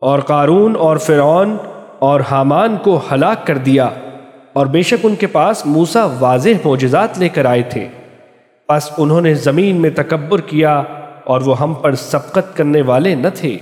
اور قارون اور فرعون اور حامان کو ہلاک کر دیا اور بے شک ان کے پاس موسا واضح معجزات لے کر آئے تھے۔ پس انہوں نے زمین میں تکبر کیا اور وہ ہم پر سبقت کرنے والے نہ تھے۔